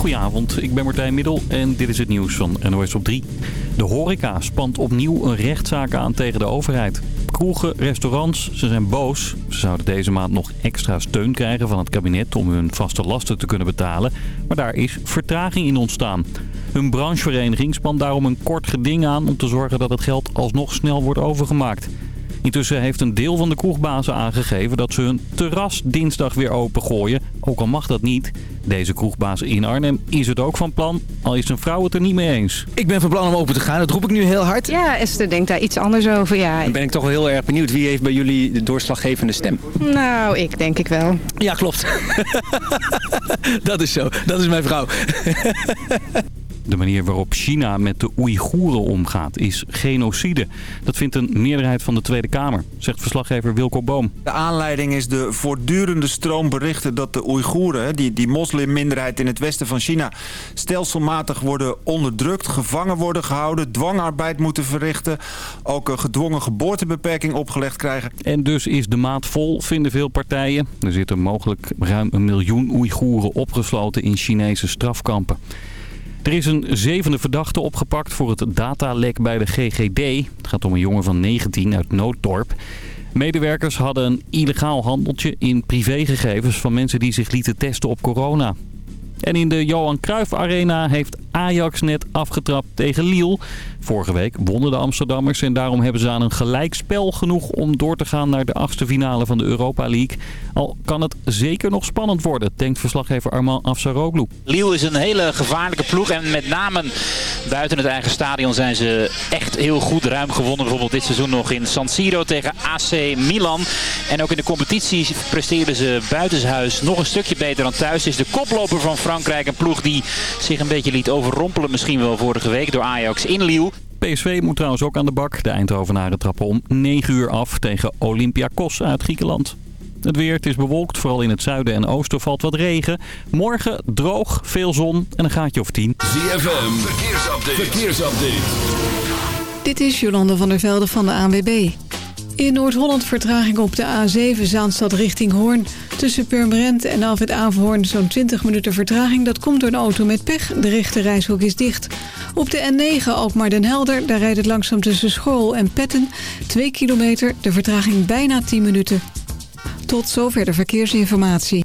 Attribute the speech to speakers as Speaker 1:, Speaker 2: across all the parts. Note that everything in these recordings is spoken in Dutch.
Speaker 1: Goedenavond, ik ben Martijn Middel en dit is het nieuws van NOS op 3. De horeca spant opnieuw een rechtszaak aan tegen de overheid. Kroegen, restaurants, ze zijn boos. Ze zouden deze maand nog extra steun krijgen van het kabinet om hun vaste lasten te kunnen betalen. Maar daar is vertraging in ontstaan. Hun branchevereniging spant daarom een kort geding aan om te zorgen dat het geld alsnog snel wordt overgemaakt. Intussen heeft een deel van de kroegbazen aangegeven dat ze hun terras dinsdag weer opengooien. Ook al mag dat niet. Deze kroegbaas in Arnhem is het ook van plan, al is zijn vrouw het er niet mee eens.
Speaker 2: Ik ben van plan om open te gaan, dat roep ik nu heel hard.
Speaker 3: Ja, Esther denkt daar iets anders over, ja.
Speaker 4: Dan ben ik toch wel heel erg benieuwd. Wie heeft bij jullie de doorslaggevende stem?
Speaker 3: Nou, ik denk ik wel.
Speaker 2: Ja, klopt. dat is zo. Dat is mijn vrouw.
Speaker 1: De manier waarop China met de Oeigoeren omgaat is genocide. Dat vindt een meerderheid van de Tweede Kamer, zegt verslaggever Wilco Boom.
Speaker 5: De aanleiding is de voortdurende stroom berichten dat de Oeigoeren, die, die moslimminderheid in het westen van China, stelselmatig worden onderdrukt, gevangen worden gehouden, dwangarbeid moeten verrichten, ook een gedwongen geboortebeperking opgelegd krijgen.
Speaker 1: En dus is de maat vol, vinden veel partijen. Er zitten mogelijk ruim een miljoen Oeigoeren opgesloten in Chinese strafkampen. Er is een zevende verdachte opgepakt voor het datalek bij de GGD. Het gaat om een jongen van 19 uit Nooddorp. Medewerkers hadden een illegaal handeltje in privégegevens van mensen die zich lieten testen op corona. En in de Johan Cruijff Arena heeft Ajax net afgetrapt tegen Lille. Vorige week wonnen de Amsterdammers en daarom hebben ze aan een gelijkspel genoeg om door te gaan naar de achtste finale van de Europa League. Al kan het zeker nog spannend worden, denkt verslaggever Armand Afsaroglu.
Speaker 6: Lille is een hele gevaarlijke ploeg en met name buiten het eigen stadion zijn ze echt heel goed ruim gewonnen. Bijvoorbeeld dit seizoen nog in San Siro tegen AC Milan. En ook in de competitie presteerden ze buitenshuis nog een stukje beter dan thuis. Is de koploper van Frankrijk, een ploeg die zich een beetje liet overrompelen misschien wel vorige week door Ajax in Lille.
Speaker 1: PSV moet trouwens ook aan de bak. De Eindhovenaren trappen om 9 uur af tegen Olympiakos uit Griekenland. Het weer, het is bewolkt. Vooral in het zuiden en oosten valt wat regen. Morgen droog, veel zon en een gaatje of 10.
Speaker 7: ZFM, verkeersupdate. verkeersupdate.
Speaker 8: Dit is Jolande van der Velde van de ANWB. In Noord-Holland vertraging op de A7 Zaanstad richting Hoorn. Tussen Purmerend en Alfred Averhoorn zo'n 20 minuten vertraging. Dat komt door een auto met pech. De rechte reishok is dicht. Op de N9 Alkmaar den Helder. Daar rijdt het langzaam tussen School en Petten. 2 kilometer, de vertraging bijna 10 minuten. Tot zover de verkeersinformatie.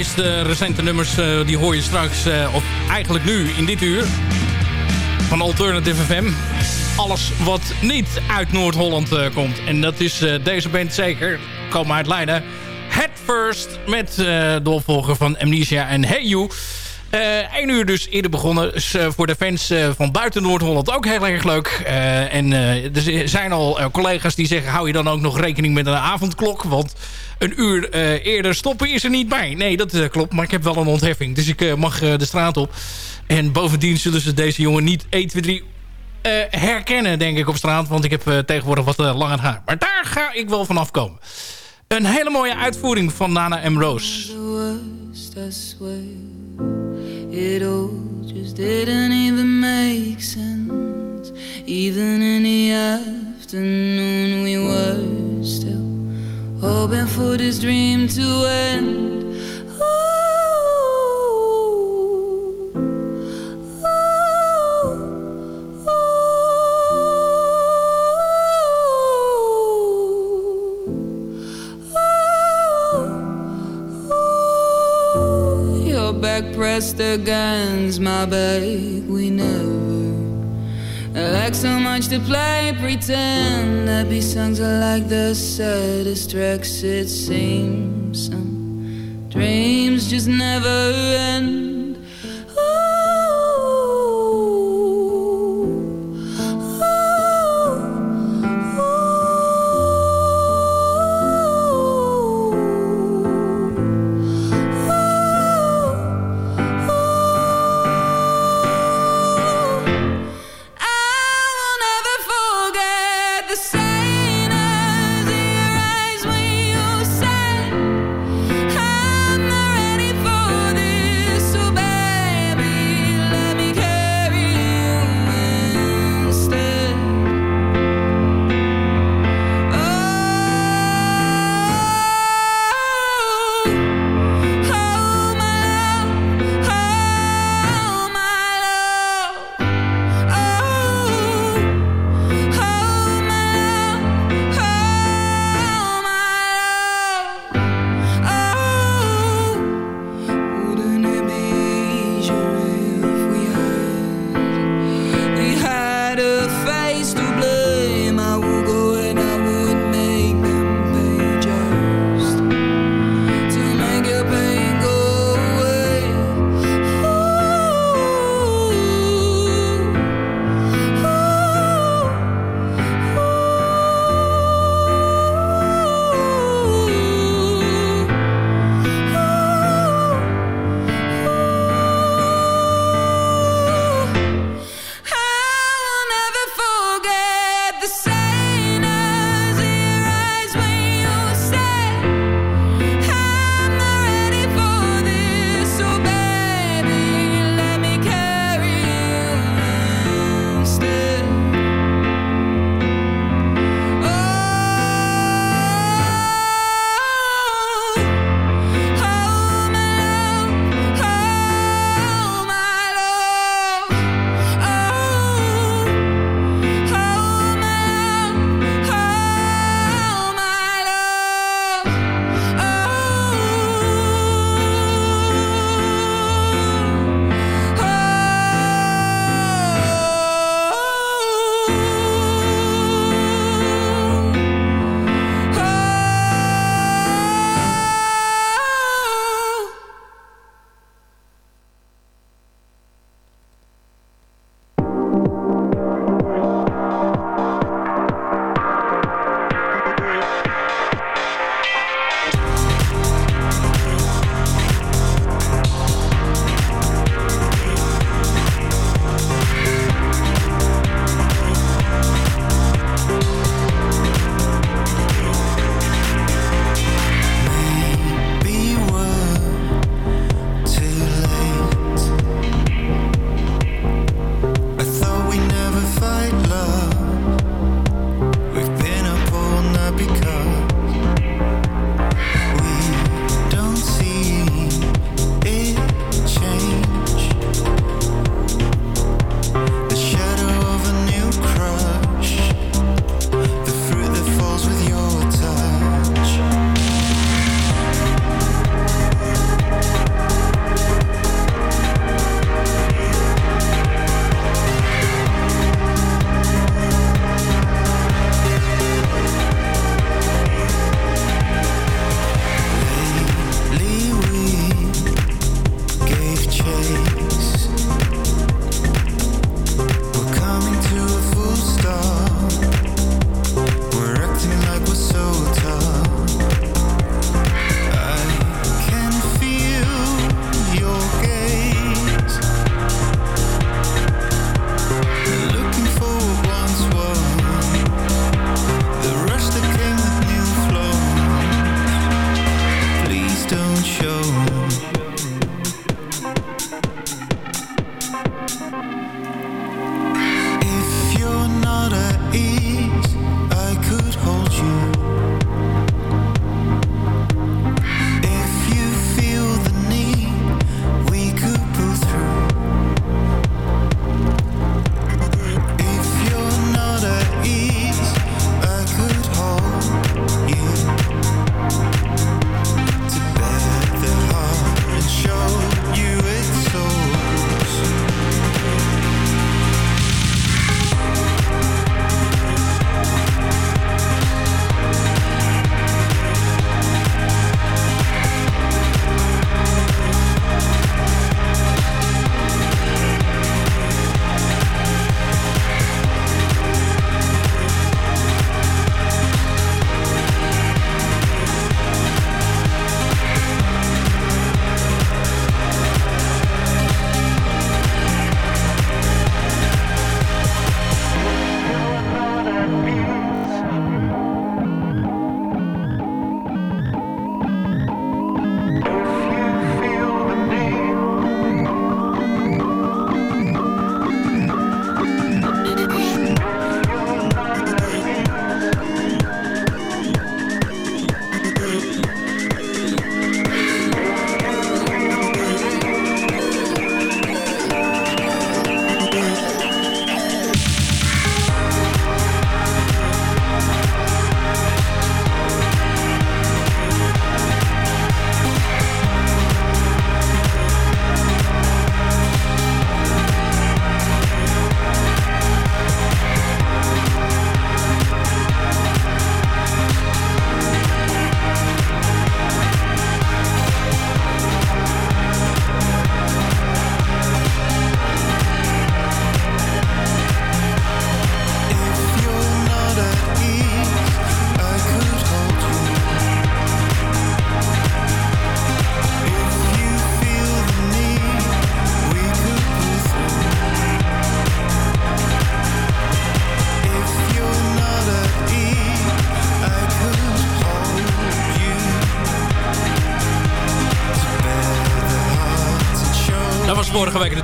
Speaker 9: Meest eh, recente nummers eh, die hoor je straks, eh, of eigenlijk nu in dit uur, van Alternative FM. Alles wat niet uit Noord-Holland komt. En dat is deze band zeker. Komen uit Leiden. Head First met de opvolger van Amnesia en Hey You. Eén uur dus eerder begonnen. Is voor de fans van buiten Noord-Holland ook heel erg leuk. en er zijn al collega's die zeggen... hou je dan ook nog rekening met een avondklok? Want een uur eh, eerder stoppen is er niet bij. Nee, dat eh, klopt. Maar ik heb wel een ontheffing. Dus ik eh, mag de straat op. En bovendien zullen ze deze jongen niet 1, 2, 3 herkennen, denk ik, op straat. Want ik heb tegenwoordig wat langer haar. Maar daar ga ik wel vanaf komen. Een hele mooie uitvoering van Nana M. Rose. It all just didn't even make sense Even in the afternoon we were still
Speaker 10: hoping for this dream to end. Back pressed against my back. We never like so much to play pretend that these songs are like the saddest tracks. It seems some dreams just never end.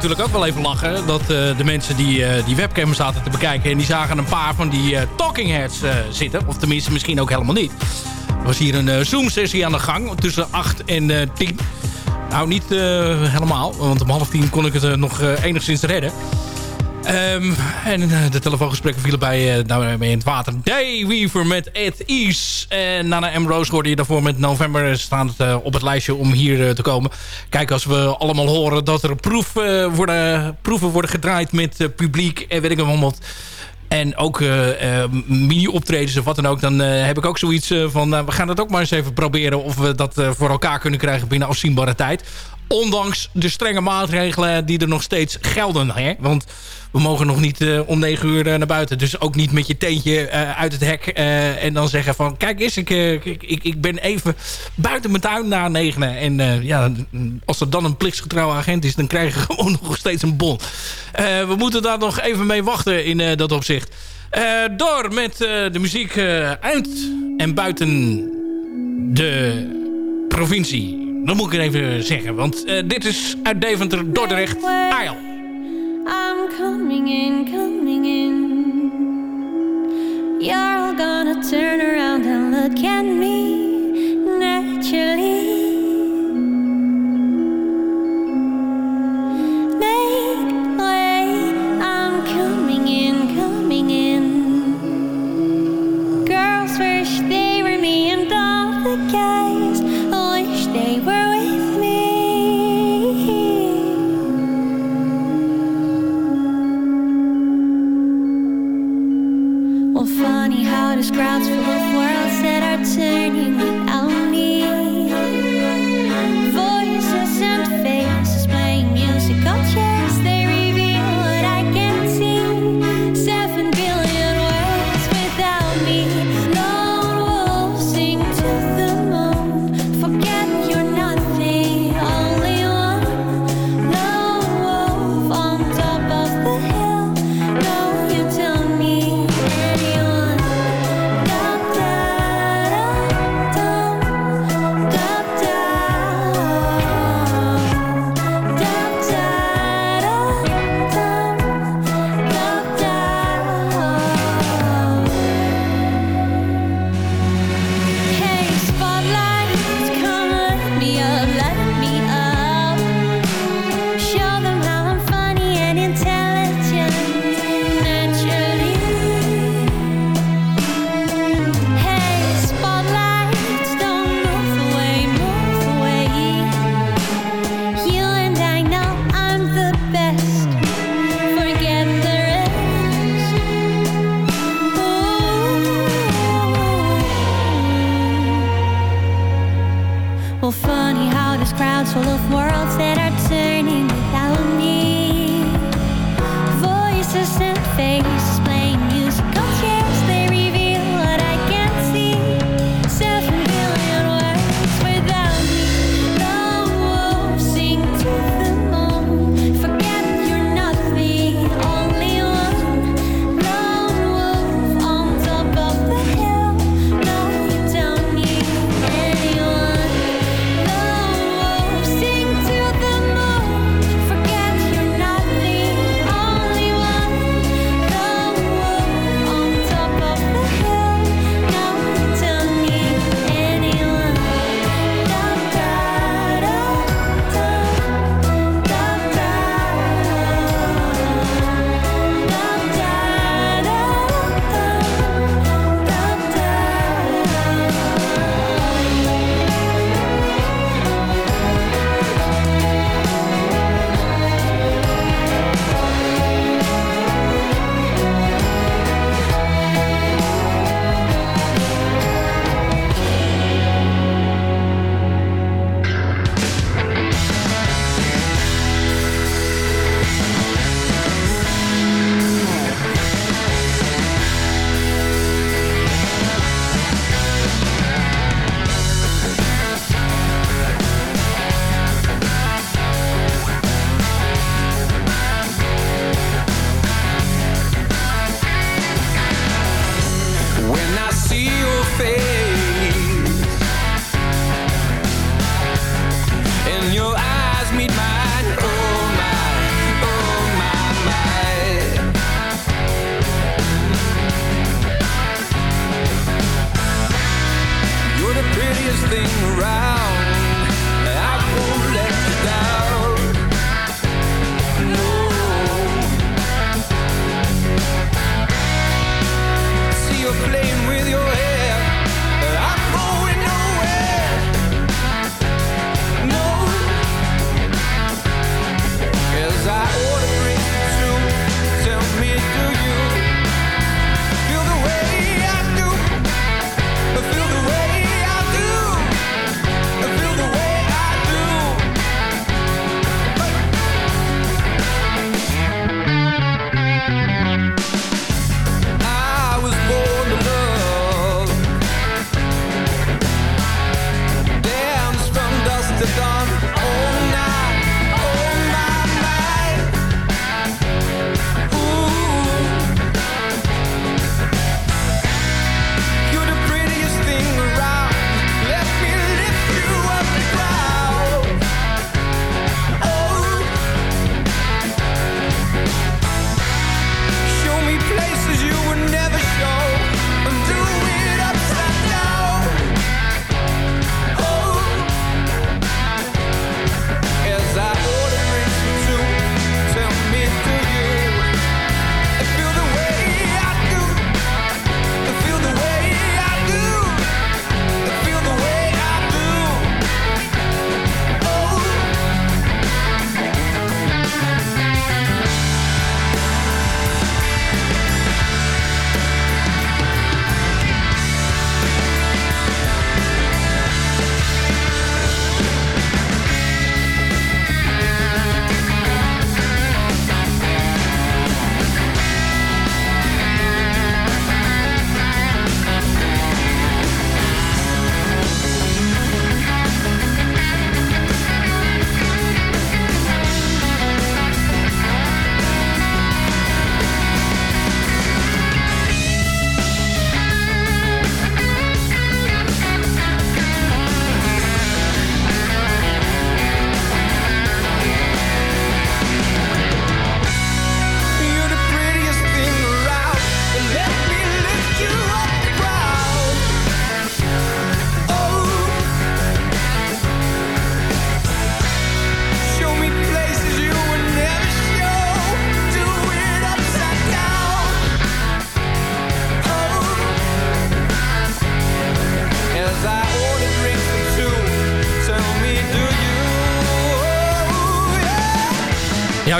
Speaker 9: Natuurlijk ook wel even lachen. Dat eh, de mensen die eh, die webcam zaten te bekijken... en die zagen een paar van die eh, talking heads zitten. Of tenminste misschien ook helemaal niet. Er was hier een Zoom-sessie aan de gang tussen 8 en eh 10. Nou, niet helemaal. Want om half tien kon ik het nog enigszins redden. Ehm, en eh, de telefoongesprekken vielen bij, uh, nou, bij in het water. Dayweaver met It Is. En Nana M. Rose hoorde je daarvoor met november staan op het lijstje om hier te komen. Kijk, als we allemaal horen dat er proef, worden, proeven worden gedraaid met publiek en weet ik wat. En ook uh, mini-optredens of wat dan ook. Dan heb ik ook zoiets van... we gaan het ook maar eens even proberen... of we dat voor elkaar kunnen krijgen binnen afzienbare tijd. Ondanks de strenge maatregelen die er nog steeds gelden. Hè? Want we mogen nog niet uh, om negen uur uh, naar buiten. Dus ook niet met je teentje uh, uit het hek. en dan zeggen van... Kijk eens, ik, ik, ik, ben even buiten mijn tuin na negenen. En ja, als er dan een plichtsgetrouwe agent is... dan krijg je gewoon nog steeds een bon. we moeten daar nog even mee wachten in dat opzicht. door met de muziek uit en buiten de provincie. Dat moet ik even zeggen. Want dit is uit Deventer, Dordrecht, Aal.
Speaker 11: I'm coming in, coming in. You're all gonna turn around and look at me naturally.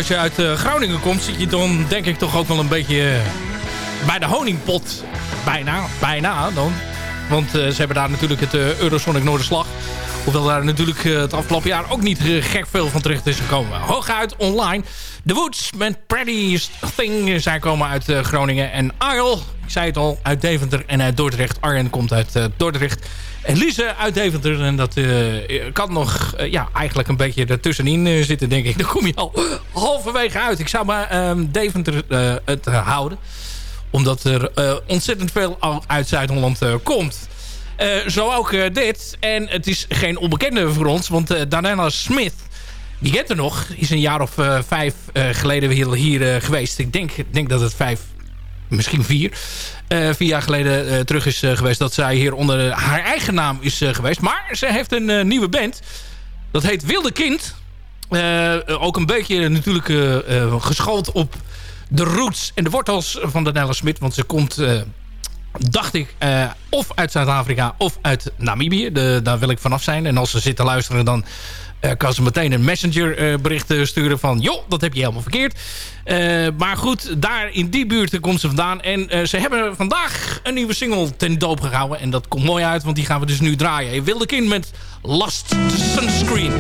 Speaker 9: Als je uit eh, Groningen komt, zit je dan denk ik toch ook wel een beetje eh, bij de honingpot. Bijna, bijna dan. Want eh, ze hebben daar natuurlijk het Eurosonic Noorderslag. Hoewel daar natuurlijk het afgelopen jaar ook niet gek veel van terecht is gekomen. Hooguit online. The Woods met Prettiest Thing. Zij komen uit Groningen. En Arl, ik zei het al, uit Deventer en uit Dordrecht. Arjen komt uit eh, Dordrecht. En Lise uit Deventer. En dat eh, kan nog eh, ja, eigenlijk een beetje ertussenin zitten, denk ik. Dan kom je al halverwege uit. Ik zou maar ehm, Deventer het houden. Omdat er ontzettend veel uit Zuid-Holland komt. Zo ook dit. En het is geen onbekende voor ons. Want Daniela Smith, die kent er nog. Is een jaar of vijf geleden hier, hier geweest. Ik denk, denk dat het vijf, misschien vier. eh, vier jaar geleden eh, terug is eh, geweest. Dat zij hier onder haar eigen naam is geweest. Maar ze heeft een nieuwe band. Dat heet Wilde Kind. Ook een beetje natuurlijk geschoold op de roots en de wortels van Daniela Smit. Want ze komt, dacht ik, of uit Zuid-Afrika of uit Namibië. Daar wil ik vanaf zijn. En als ze zitten luisteren, dan kan ze meteen een messenger eh, bericht eh, sturen van... joh, dat heb je helemaal verkeerd. Eh, maar goed, daar in die buurt komt ze vandaan. En eh, ze hebben vandaag een nieuwe single ten doop gehouden. En dat komt mooi uit, want die gaan we dus nu draaien. Wilde kind met Last Sunscreen.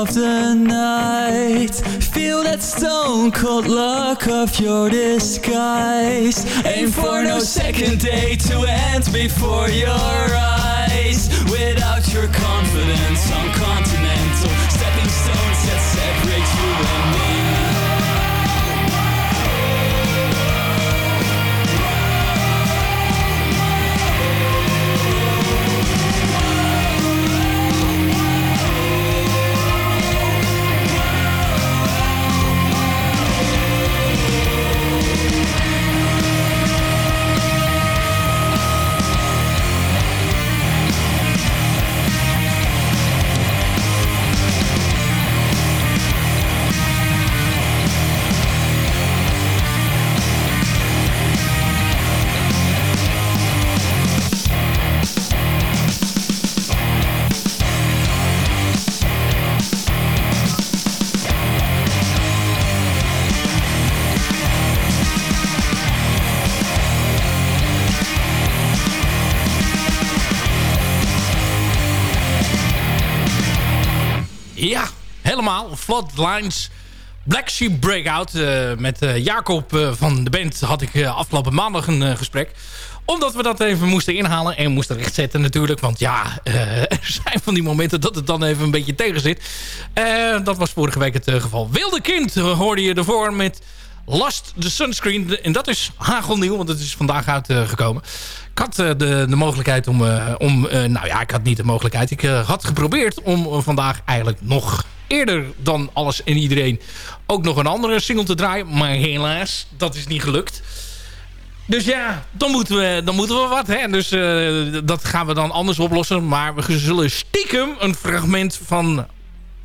Speaker 9: often Flatlines. Black Sheep Breakout. eh, met eh, Jacob eh, van de band had ik afgelopen maandag een gesprek. Omdat we dat even moesten inhalen. En moesten rechtzetten natuurlijk. Want ja, er zijn van die momenten dat het dan even een beetje tegen zit. Dat was vorige week het geval. Wilde Kind hoorde je ervoor met Last the Sunscreen. En dat is hagelnieuw, want het is vandaag uitgekomen. Ik had eh, de, de mogelijkheid om... eh, om eh, nou ja, ik had niet de mogelijkheid. Ik had geprobeerd om vandaag eigenlijk nog eerder dan alles en iedereen... ook nog een andere single te draaien. Maar helaas, dat is niet gelukt. Dus ja, dan moeten we, dan moeten we wat. Hè? Dus dat gaan we dan anders oplossen. Maar we zullen stiekem een fragment van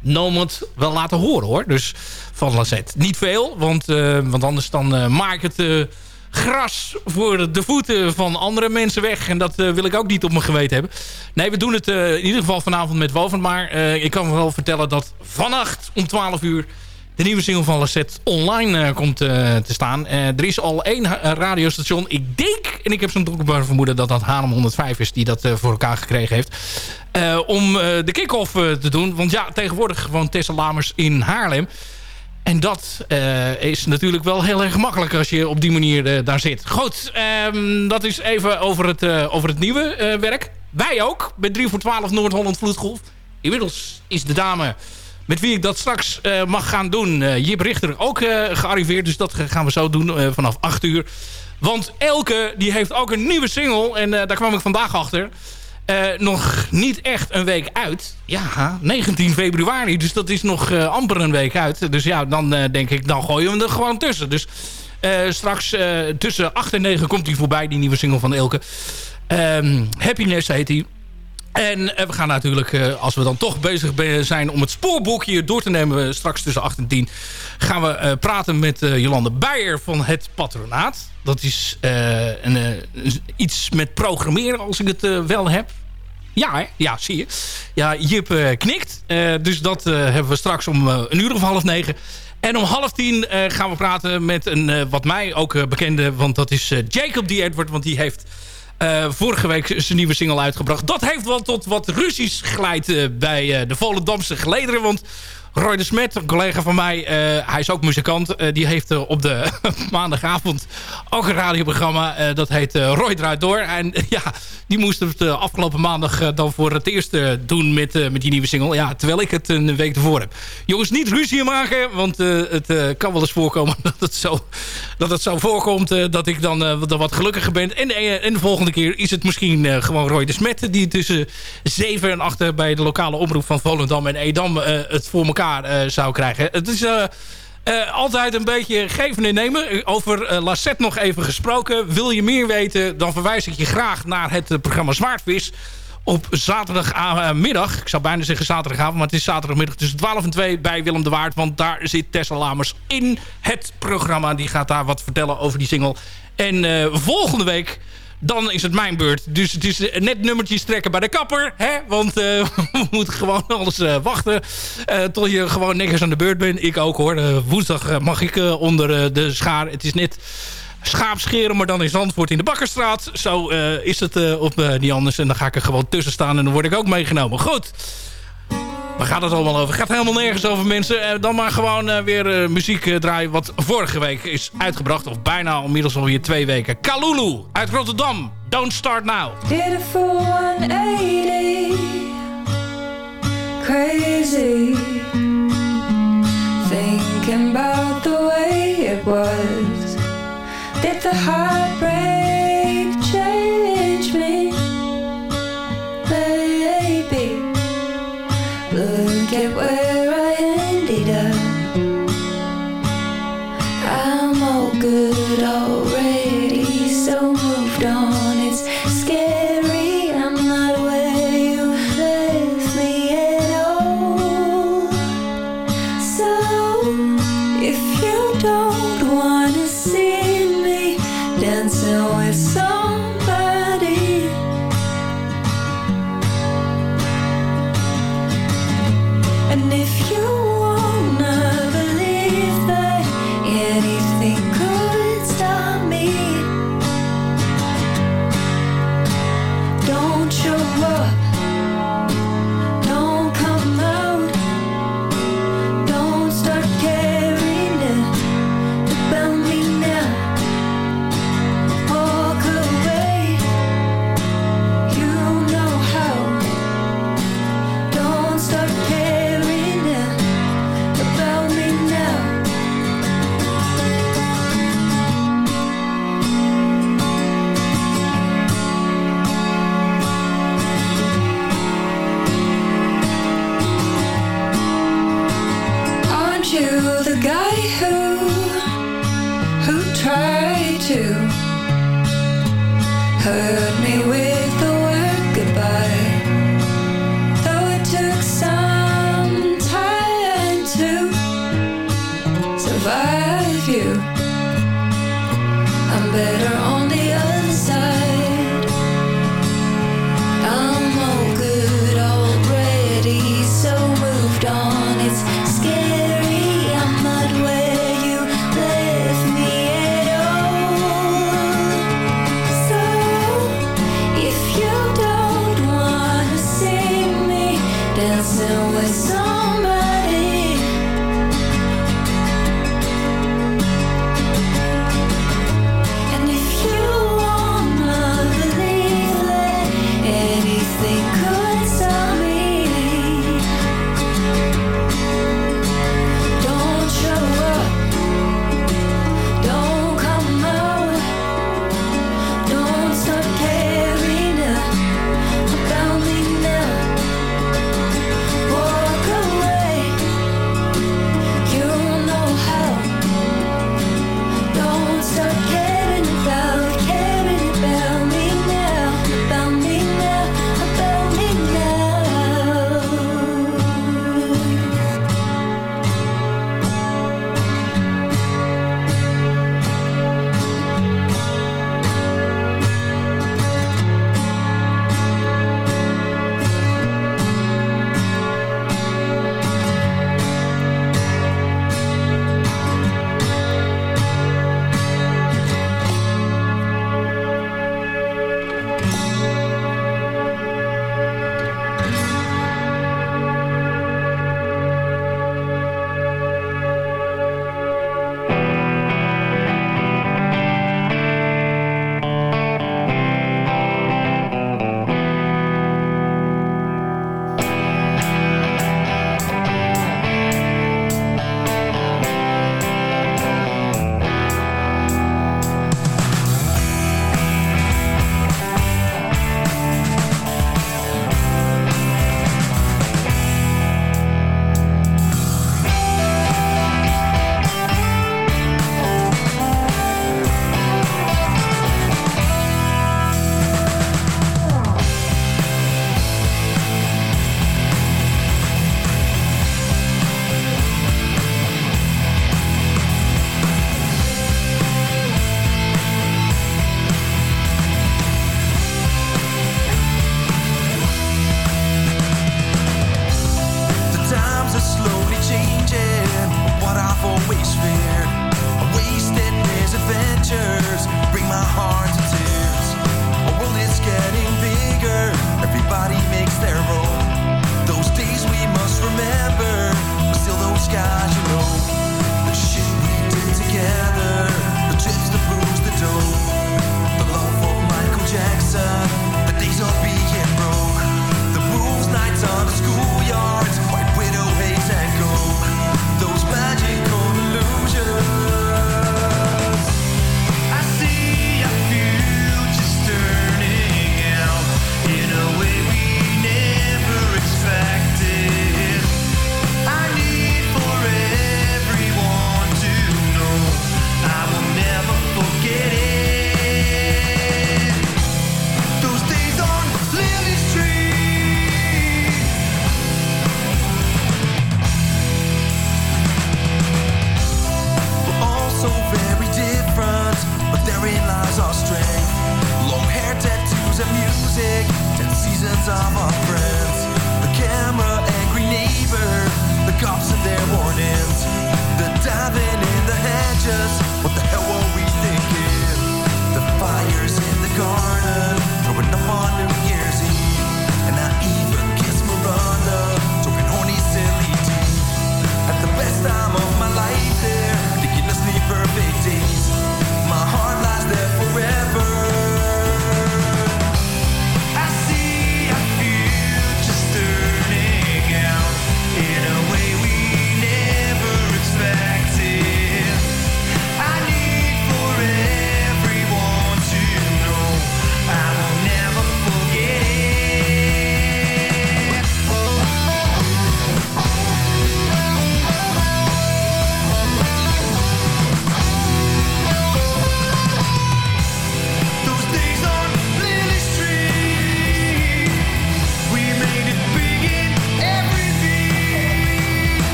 Speaker 9: Nomad wel laten horen hoor. Dus van Lazet. Niet veel, want, eh, want anders dan eh, maak het eh, gras voor de voeten van andere mensen weg. En dat wil ik ook niet op mijn geweten hebben. Nee, we doen het in ieder geval vanavond met Woven. Maar ik kan wel vertellen dat vannacht om 12 uur de nieuwe single van Lassette online eh, komt eh, te staan. Eh, er is al één radiostation. Ik denk, en ik heb zo'n donkerbaar vermoeden... dat dat Haarlem 105 is die dat voor elkaar gekregen heeft. Om de kick-off te doen. Want ja, tegenwoordig woont Tessa Lamers in Haarlem. En dat is natuurlijk wel heel erg makkelijk als je op die manier daar zit. Goed, ehm, dat is even over het, over het nieuwe werk. Wij ook, bij 3 voor 12 Noord-Holland Vloedgolf. Inmiddels is de dame met wie ik dat straks eh, mag gaan doen. Eh, Jip Richter ook eh, gearriveerd, dus dat gaan we zo doen vanaf 8 uur. Want Elke die heeft ook een nieuwe single en daar kwam ik vandaag achter. Nog niet echt een week uit. Ja, 19 februari. Dus dat is nog amper een week uit. Dus ja, dan denk ik, dan gooien we hem er gewoon tussen. Dus straks tussen 8 en 9 komt hij voorbij, die nieuwe single van Elke. Ehm, Happiness heet hij. En eh, we gaan natuurlijk, eh, als we dan toch bezig be- zijn om het spoorboekje door te nemen... eh, straks tussen 8 en 10, gaan we praten met Jolande Beijer van het patronaat. Dat is een, iets met programmeren, als ik het wel heb. Ja, hè? ja, zie je. Ja, Jip knikt. Dus dat hebben we straks om een uur of half negen. En om half tien gaan we praten met een, wat mij ook bekende... want dat is Jacob D. Edward, want die heeft... eh, vorige week zijn nieuwe single uitgebracht. Dat heeft wel tot wat ruzies geleid eh, bij eh, de Volendamse gelederen. Want Roy de Smet, een collega van mij, eh, hij is ook muzikant. eh, die heeft eh, op de maandagavond ook een radioprogramma. dat heet Roy Draait Door. En ja, die moest het afgelopen maandag dan voor het eerst doen met, met die nieuwe single. Ja, terwijl ik het een week ervoor heb. Jongens, niet ruzie maken, want het kan wel eens voorkomen dat het zo, dat het zo voorkomt dat ik dan eh, wat- gelukkiger ben. En, en de volgende keer is het misschien gewoon Roy de Smet... die tussen 7 en 8 bij de lokale omroep van Volendam en Edam het voor elkaar eh, zou krijgen. Het is... eh, eh, altijd een beetje geven en nemen. Over eh Lassette nog even gesproken. Wil je meer weten, dan verwijs ik je graag naar het programma Zwaardvis. Op zaterdagmiddag, ik zou bijna zeggen zaterdagavond... maar het is zaterdagmiddag tussen 12 en 2 bij Willem de Waard. Want daar zit Tessa Lamers in het programma. Die gaat daar wat vertellen over die single. En volgende week dan is het mijn beurt. Dus het is eh, net nummertjes trekken bij de kapper. Hè? Want eh, we moeten gewoon alles eh, wachten. eh, tot je gewoon netjes aan de beurt bent. Ik ook hoor. Woensdag mag ik onder de schaar. Het is net schaapscheren, maar dan in Zandvoort in de Bakkerstraat. Zo is het op niet anders. En dan ga ik er gewoon tussen staan en dan word ik ook meegenomen. Goed. Waar gaat het allemaal over? Gaat helemaal nergens over mensen. Eh, dan maar gewoon eh, weer eh, muziek draaien wat vorige week is uitgebracht. Of bijna inmiddels alweer twee weken. Kalulu uit Rotterdam. Don't Start Now.
Speaker 12: Did for 180 Crazy Thinking about the way it was Did the heartbreak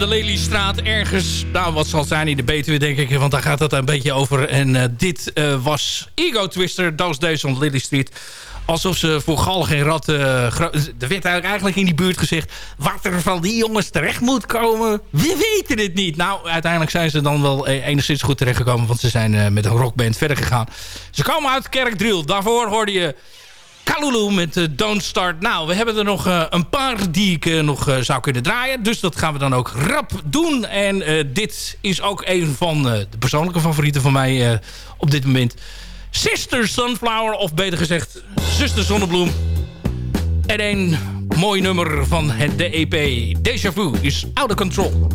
Speaker 9: de Lelystraat ergens... Nou, wat zal zijn in de Betuwe, denk ik. Want daar gaat het een beetje over. En eh, dit eh, was Ego Twister, Those Days on Lily Street. Alsof ze voor gal geen rat... eh, er werd eigenlijk in die buurt gezegd... wat er van die jongens terecht moet komen, we weten het niet. Nou, uiteindelijk zijn ze dan wel enigszins goed terechtgekomen... want ze zijn met een rockband verder gegaan. Ze komen uit Kerkdriel. Daarvoor hoorde je... Kalulu met eh, Don't Start Now. We hebben er nog eh, een paar die ik eh, nog zou kunnen draaien. Dus dat gaan we dan ook rap doen. En dit is ook een van de persoonlijke favorieten van mij op dit moment. Sister Sunflower, of beter gezegd Zuster Zonnebloem. En een mooi nummer van het, de EP Deja Vu is Out of Control.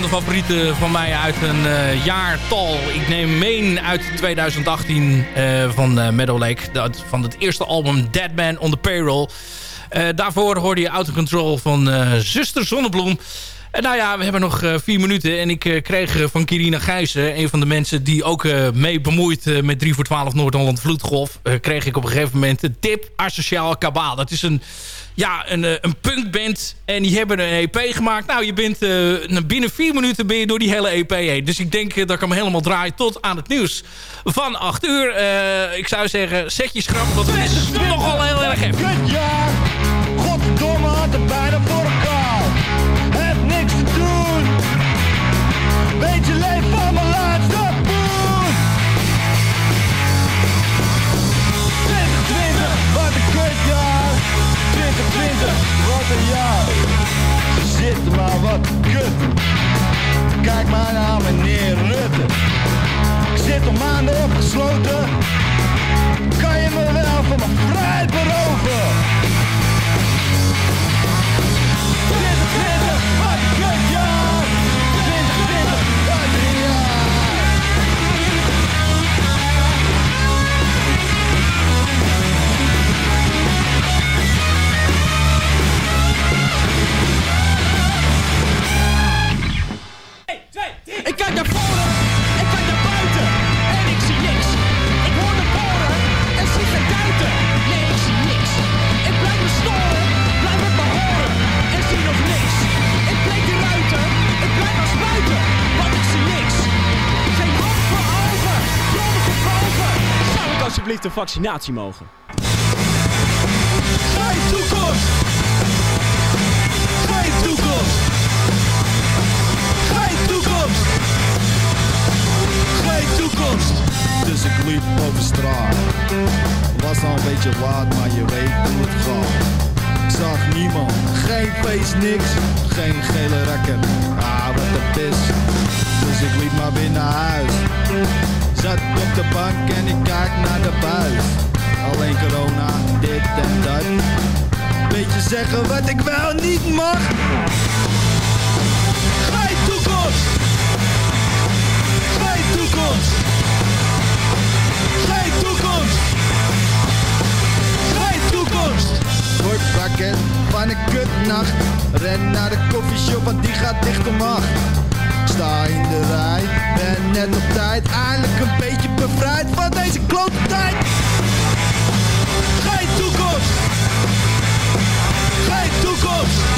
Speaker 9: Van de favorieten van mij uit een eh, jaartal. Ik neem meen uit 2018 eh, van uh, Meadow Lake. Van het eerste album Dead Man on the Payroll. Daarvoor hoorde je Out of Control van Zuster Zonnebloem. Nou ja, we hebben nog eh, vier minuten. En ik eh, kreeg eh, van Kirina Gijzen, een van de mensen die ook mee bemoeit met 3 voor 12 Noord-Holland Vloedgolf, kreeg ik op een gegeven moment de tip Asociaal Kabaal. Dat is een, ja, een, een punkband en die hebben een EP gemaakt. Nou, je bent binnen vier minuten ben je door die hele EP heen. Dus ik denk dat ik hem helemaal draai tot aan het nieuws van 8 uur. Ik zou zeggen, zet je schrap, want het is nogal heel erg heftig.
Speaker 13: Kutjaar, godverdomme had bijna voor 2020, wat een jaar. Zitten maar wat kut. Kijk maar naar meneer Rutte. Ik zit al maanden opgesloten. Vaccinatie mogen? Geen toekomst! Geen toekomst! Geen toekomst! Geen toekomst! Dus ik liep over straat. Was al een beetje laat, maar je weet hoe het gaat. Ik zag niemand, geen feest, niks. Geen gele rekker, ah wat een pis. Dus ik liep maar weer naar huis. Zat op de bank en ik kijk naar de buis. Alleen corona, dit en dat. Beetje zeggen wat ik wel niet mag. Geen toekomst! Geen toekomst! Geen toekomst! Geen toekomst! Word wakker van een kutnacht. Ren naar de koffieshop, want die gaat dicht om acht. Sta in de rij, ben net op tijd. Eindelijk een beetje bevrijd van deze klote tijd. Geen toekomst! Geen toekomst!